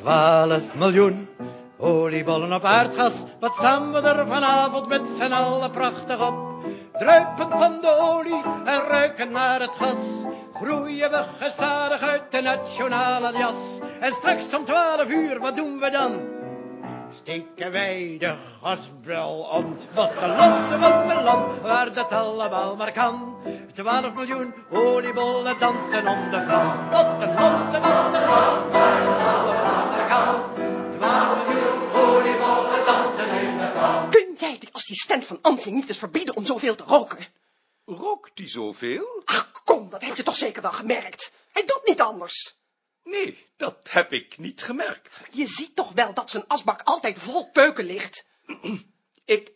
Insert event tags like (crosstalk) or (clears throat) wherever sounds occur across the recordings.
Twaalf miljoen oliebollen op aardgas. Wat we er vanavond met z'n allen prachtig op. Druipen van de olie en ruiken naar het gas. Groeien we gestadig uit de nationale jas. En straks om twaalf uur, wat doen we dan? Steken wij de gasbel om. Wat een land, wat een land, waar dat allemaal maar kan. Twaalf miljoen oliebollen dansen om de vlam. Wat een land, wat een land, assistent van Ansing niet eens verbieden om zoveel te roken? Rookt die zoveel? Ach, kom, dat heb je toch zeker wel gemerkt. Hij doet niet anders. Nee, dat heb ik niet gemerkt. Je ziet toch wel dat zijn asbak altijd vol peuken ligt. (clears throat) Ik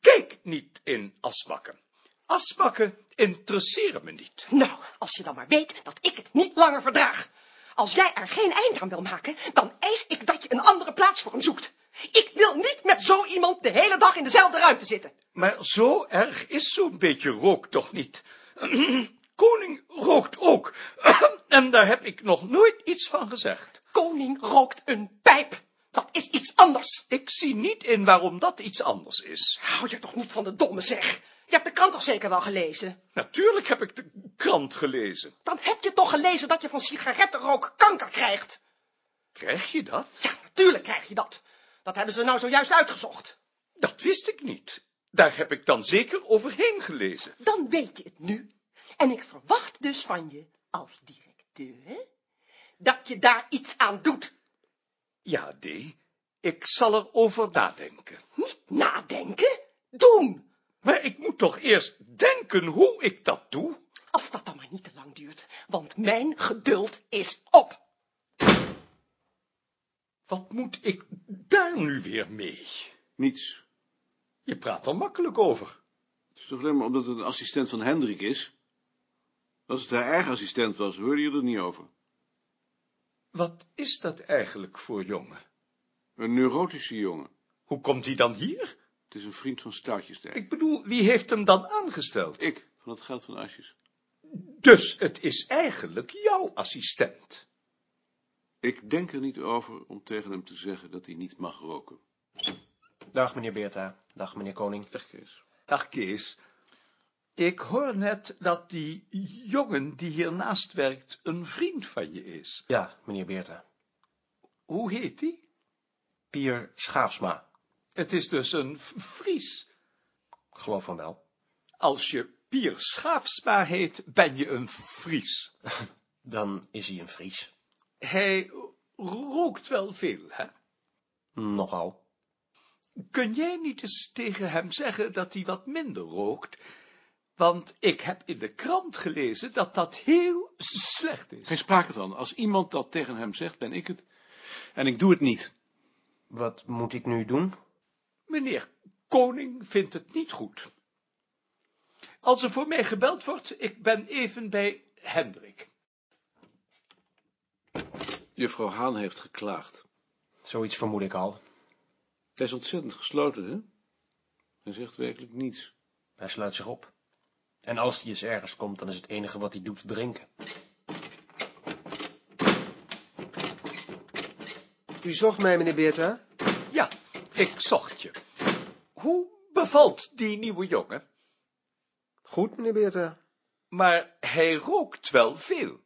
kijk niet in asbakken. Asbakken interesseren me niet. Nou, als je dan maar weet dat ik het niet langer verdraag. Als jij er geen eind aan wil maken, dan eis ik dat je een andere plaats voor hem zoekt. Ik wil niet met zo iemand de hele dag in dezelfde ruimte zitten. Maar zo erg is zo'n beetje rook toch niet. (clears throat) Koning rookt ook. (clears throat) En daar heb ik nog nooit iets van gezegd. Koning rookt een pijp. Dat is iets anders. Ik zie niet in waarom dat iets anders is. Hou je toch niet van de domme zeg. Je hebt de krant toch zeker wel gelezen? Natuurlijk heb ik de krant gelezen. Dan heb je toch gelezen dat je van sigarettenrook kanker krijgt? Krijg je dat? Ja, natuurlijk krijg je dat. Dat hebben ze nou zojuist uitgezocht. Dat wist ik niet. Daar heb ik dan zeker overheen gelezen. Dan weet je het nu. En ik verwacht dus van je, als directeur, dat je daar iets aan doet. Ja, D. Ik zal erover nadenken. Niet nadenken, doen. Maar ik moet toch eerst denken hoe ik dat doe? Als dat dan maar niet te lang duurt, want mijn geduld is op. Wat moet ik daar nu weer mee? Niets. Je praat er makkelijk over. Het is toch alleen maar omdat het een assistent van Hendrik is? Als het haar eigen assistent was, hoorde je er niet over. Wat is dat eigenlijk voor jongen? Een neurotische jongen. Hoe komt hij dan hier? Het is een vriend van Stoutjesdijk. Ik bedoel, wie heeft hem dan aangesteld? Ik, van het geld van Asjes. Dus het is eigenlijk jouw assistent. Ik denk er niet over om tegen hem te zeggen dat hij niet mag roken. Dag, meneer Beerta. Dag, meneer Koning. Echt, Kees. Dag Kees. Ik hoor net dat die jongen die hiernaast werkt een vriend van je is. Ja, meneer Beerta. Hoe heet die? Pier Schaafsma. Het is dus een Fries. Ik geloof van wel. Als je Pier Schaafsma heet, ben je een Fries. (laughs) Dan is hij een Fries. Hij rookt wel veel, hè? Nogal. Kun jij niet eens tegen hem zeggen dat hij wat minder rookt? Want ik heb in de krant gelezen dat dat heel slecht is. Geen sprake van. Als iemand dat tegen hem zegt, ben ik het. En ik doe het niet. Wat moet ik nu doen? Meneer Koning vindt het niet goed. Als er voor mij gebeld wordt, ik ben even bij Hendrik. Juffrouw Haan heeft geklaagd. Zoiets vermoed ik al. Hij is ontzettend gesloten, hè? Hij zegt werkelijk niets. Hij sluit zich op. En als hij eens ergens komt, dan is het enige wat hij doet drinken. U zocht mij, meneer Beerta? Ja, ik zocht je. Hoe bevalt die nieuwe jongen? Goed, meneer Beerta. Maar hij rookt wel veel.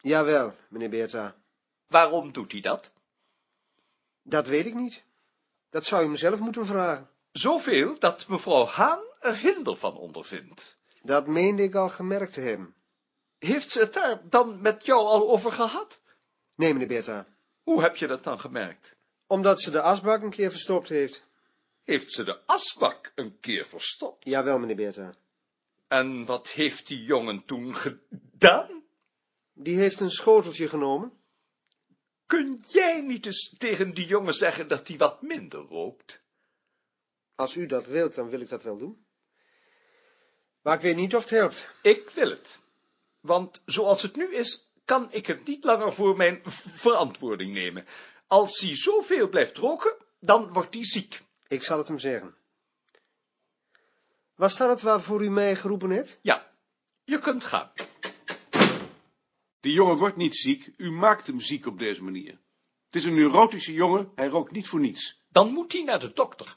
Jawel, meneer Beerta. Waarom doet hij dat? Dat weet ik niet. Dat zou u mezelf moeten vragen. Zoveel dat mevrouw Haan er hinder van ondervindt. Dat meende ik al gemerkt te hebben. Heeft ze het daar dan met jou al over gehad? Nee, meneer Beerta. Hoe heb je dat dan gemerkt? Omdat ze de asbak een keer verstopt heeft. Heeft ze de asbak een keer verstopt? Jawel, meneer Beerta. En wat heeft die jongen toen gedaan? Die heeft een schoteltje genomen. Kun jij niet eens tegen die jongen zeggen dat hij wat minder rookt? Als u dat wilt, dan wil ik dat wel doen. Maar ik weet niet of het helpt. Ik wil het. Want zoals het nu is, kan ik het niet langer voor mijn verantwoording nemen. Als hij zoveel blijft roken, dan wordt hij ziek. Ik zal het hem zeggen. Was dat het waarvoor u mij geroepen hebt? Ja, je kunt gaan. Die jongen wordt niet ziek. U maakt hem ziek op deze manier. Het is een neurotische jongen, hij rookt niet voor niets. Dan moet hij naar de dokter.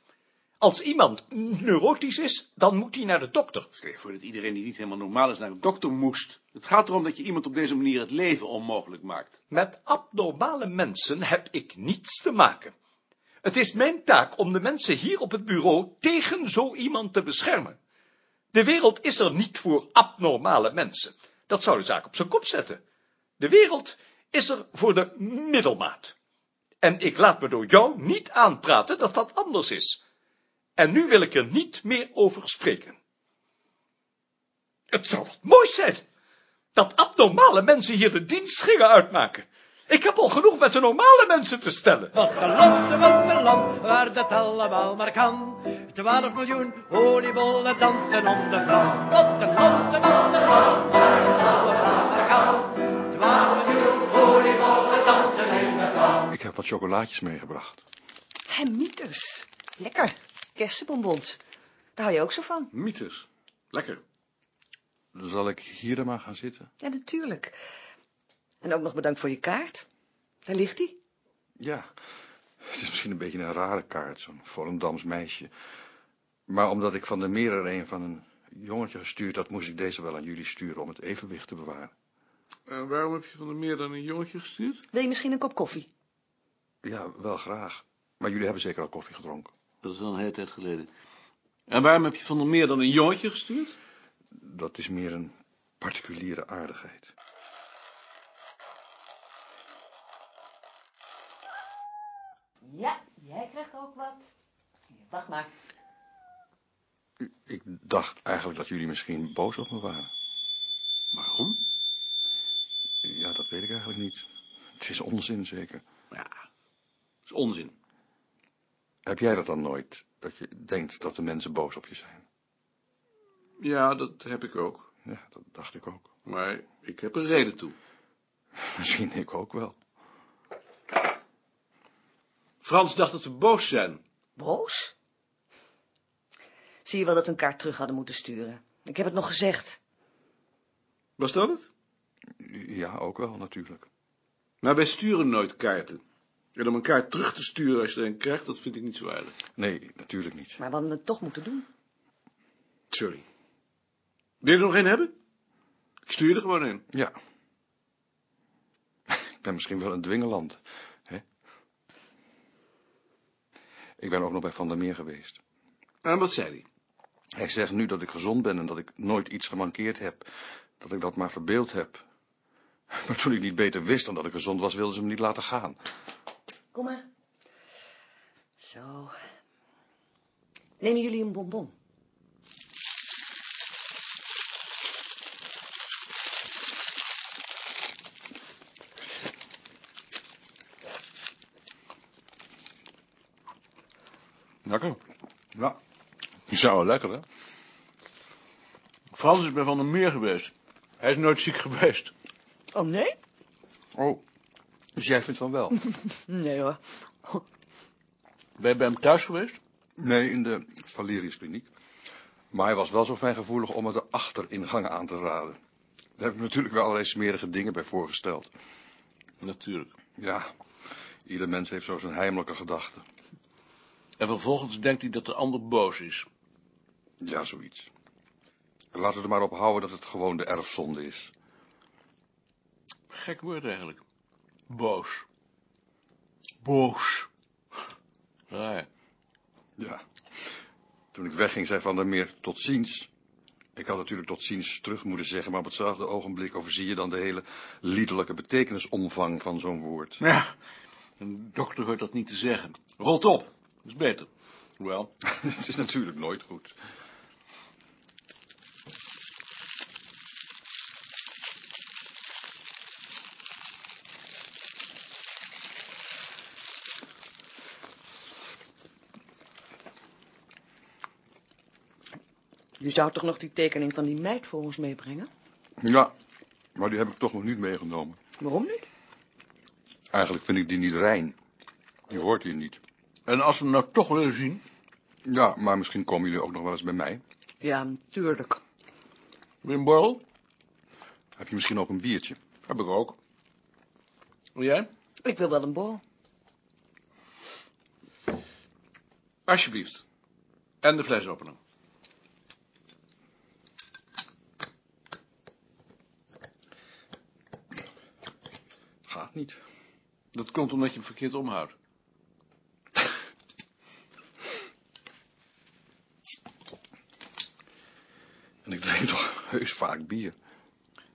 Als iemand neurotisch is, dan moet hij naar de dokter. Stel je voor dat iedereen die niet helemaal normaal is naar een dokter moest. Het gaat erom dat je iemand op deze manier het leven onmogelijk maakt. Met abnormale mensen heb ik niets te maken. Het is mijn taak om de mensen hier op het bureau tegen zo iemand te beschermen. De wereld is er niet voor abnormale mensen. Dat zou de zaak op zijn kop zetten. De wereld is er voor de middelmaat. En ik laat me door jou niet aanpraten dat dat anders is. En nu wil ik er niet meer over spreken. Het zou wat moois zijn, dat abnormale mensen hier de dienst gingen uitmaken. Ik heb al genoeg met de normale mensen te stellen. Wat een land, wat een land, waar dat allemaal maar kan. Twaalf miljoen oliebollen dansen om de vlam. Wat een land, wat een land, waar het allemaal maar kan. Heb wat chocolaatjes meegebracht. Hemmieters. Lekker. Kersenbonbons. Daar hou je ook zo van. Mythes. Lekker. Zal ik hier dan maar gaan zitten? Ja, natuurlijk. En ook nog bedankt voor je kaart. Daar ligt hij. Ja, het is misschien een beetje een rare kaart, zo'n Volendams meisje. Maar omdat ik van de meer er een van een jongetje gestuurd had, moest ik deze wel aan jullie sturen om het evenwicht te bewaren. En waarom heb je van de meer dan een jongetje gestuurd? Wil je misschien een kop koffie? Ja, wel graag. Maar jullie hebben zeker al koffie gedronken. Dat is al een hele tijd geleden. En waarom heb je van de meer dan een jongetje gestuurd? Dat is meer een particuliere aardigheid. Ja, jij krijgt ook wat. Wacht maar. Ik dacht eigenlijk dat jullie misschien boos op me waren. Waarom? Ja, dat weet ik eigenlijk niet. Het is onzin zeker. Onzin. Heb jij dat dan nooit? Dat je denkt dat de mensen boos op je zijn? Ja, dat heb ik ook. Ja, dat dacht ik ook. Maar ik heb een reden toe. (laughs) Misschien ik ook wel. Frans dacht dat we boos zijn. Boos? Zie je wel dat we een kaart terug hadden moeten sturen. Ik heb het nog gezegd. Was dat het? Ja, ook wel natuurlijk. Maar wij sturen nooit kaarten. En om een kaart terug te sturen als je er een krijgt, dat vind ik niet zo aardig. Nee, natuurlijk niet. Maar we hadden het toch moeten doen. Sorry. Wil je er nog een hebben? Ik stuur je er gewoon een. Ja. (laughs) Ik ben misschien wel een dwingeland, hè? Ik ben ook nog bij Van der Meer geweest. En wat zei hij? Hij zegt nu dat ik gezond ben en dat ik nooit iets gemankeerd heb. Dat ik dat maar verbeeld heb. (laughs) Maar toen ik niet beter wist dan dat ik gezond was, wilden ze me niet laten gaan. Kom maar. Zo. Nemen jullie een bonbon? Lekker. Ja, die zijn wel lekker, hè? Frans is bij Van der Meer geweest. Hij is nooit ziek geweest. Oh, nee? Oh, dus jij vindt van wel? (laughs) Nee hoor. Ben je bij hem thuis geweest? Nee, in de Valeriuskliniek. Maar hij was wel zo fijngevoelig om me de achteringangen aan te raden. Daar heb ik natuurlijk wel allerlei smerige dingen bij voorgesteld. Natuurlijk. Ja, ieder mens heeft zo zijn heimelijke gedachten. En vervolgens denkt hij dat de ander boos is. Ja, zoiets. Laten we er maar op houden dat het gewoon de erfzonde is. Gek woord eigenlijk. Boos. Boos. Ja. Ja. Toen ik wegging, zei Van der Meer tot ziens. Ik had natuurlijk tot ziens terug moeten zeggen, maar op hetzelfde ogenblik overzie je dan de hele liederlijke betekenisomvang van zo'n woord. Ja, een dokter hoort dat niet te zeggen. Rot op. Dat is beter. Wel, (laughs) Het is natuurlijk nooit goed. Je zou toch nog die tekening van die meid voor ons meebrengen? Ja, maar die heb ik toch nog niet meegenomen. Waarom niet? Eigenlijk vind ik die niet rein. Die hoort hier niet. En als we hem nou toch willen zien... Ja, maar misschien komen jullie ook nog wel eens bij mij. Ja, natuurlijk. Wim Borrel? Heb je misschien ook een biertje? Heb ik ook. Wil jij? Ik wil wel een borrel. Alsjeblieft. En de flesopener. Niet. Dat komt omdat je hem verkeerd omhoudt. En ik drink toch heus vaak bier.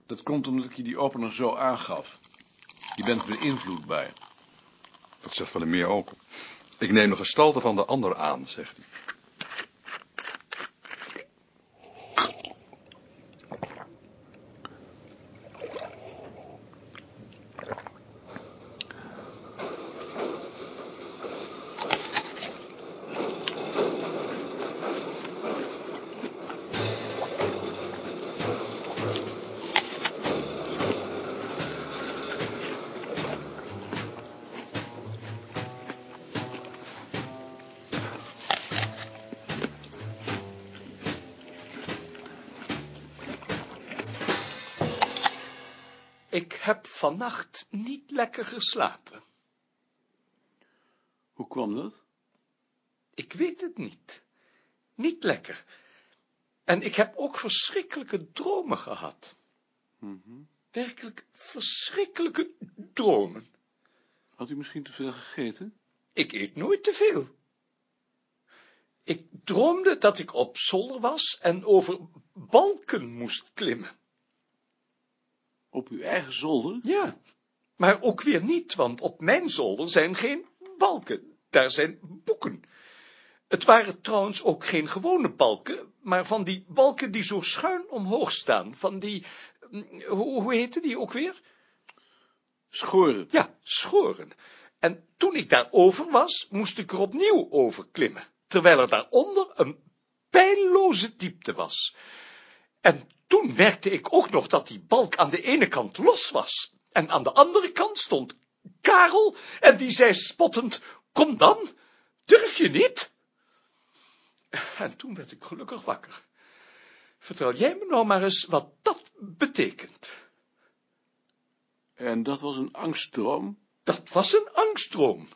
Dat komt omdat ik je die opener zo aangaf. Je bent beïnvloedbaar. Dat zegt Van der Meer ook. Ik neem de gestalte van de ander aan, zegt hij. Heb vannacht niet lekker geslapen. Hoe kwam dat? Ik weet het niet. Niet lekker. En ik heb ook verschrikkelijke dromen gehad. Mhm. Werkelijk verschrikkelijke dromen. Had u misschien te veel gegeten? Ik eet nooit te veel. Ik droomde dat ik op zolder was en over balken moest klimmen. Op uw eigen zolder? Ja, maar ook weer niet, want op mijn zolder zijn geen balken, daar zijn boeken. Het waren trouwens ook geen gewone balken, maar van die balken die zo schuin omhoog staan, van die, hm, hoe, hoe heette die ook weer? Schoren. Ja, schoren. En toen ik daarover was, moest ik er opnieuw over klimmen, terwijl er daaronder een pijlloze diepte was. En toen merkte ik ook nog dat die balk aan de ene kant los was, en aan de andere kant stond Karel, en die zei spottend, kom dan, durf je niet? En toen werd ik gelukkig wakker. Vertel jij me nou maar eens wat dat betekent. En dat was een angstdroom? Dat was een angstdroom.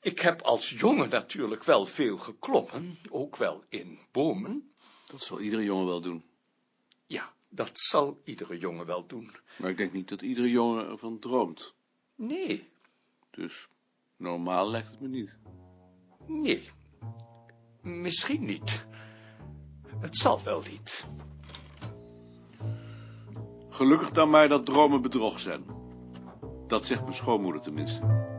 Ik heb als jongen natuurlijk wel veel geklommen, ook wel in bomen. Dat zal iedere jongen wel doen. Ja, dat zal iedere jongen wel doen. Maar ik denk niet dat iedere jongen ervan droomt. Nee, Dus normaal lijkt het me niet. nee. Misschien niet. Het zal wel niet. Gelukkig dan maar dat dromen bedrog zijn. Dat zegt mijn schoonmoeder tenminste.